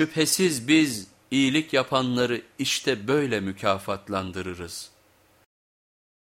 Şüphesiz biz iyilik yapanları işte böyle mükafatlandırırız.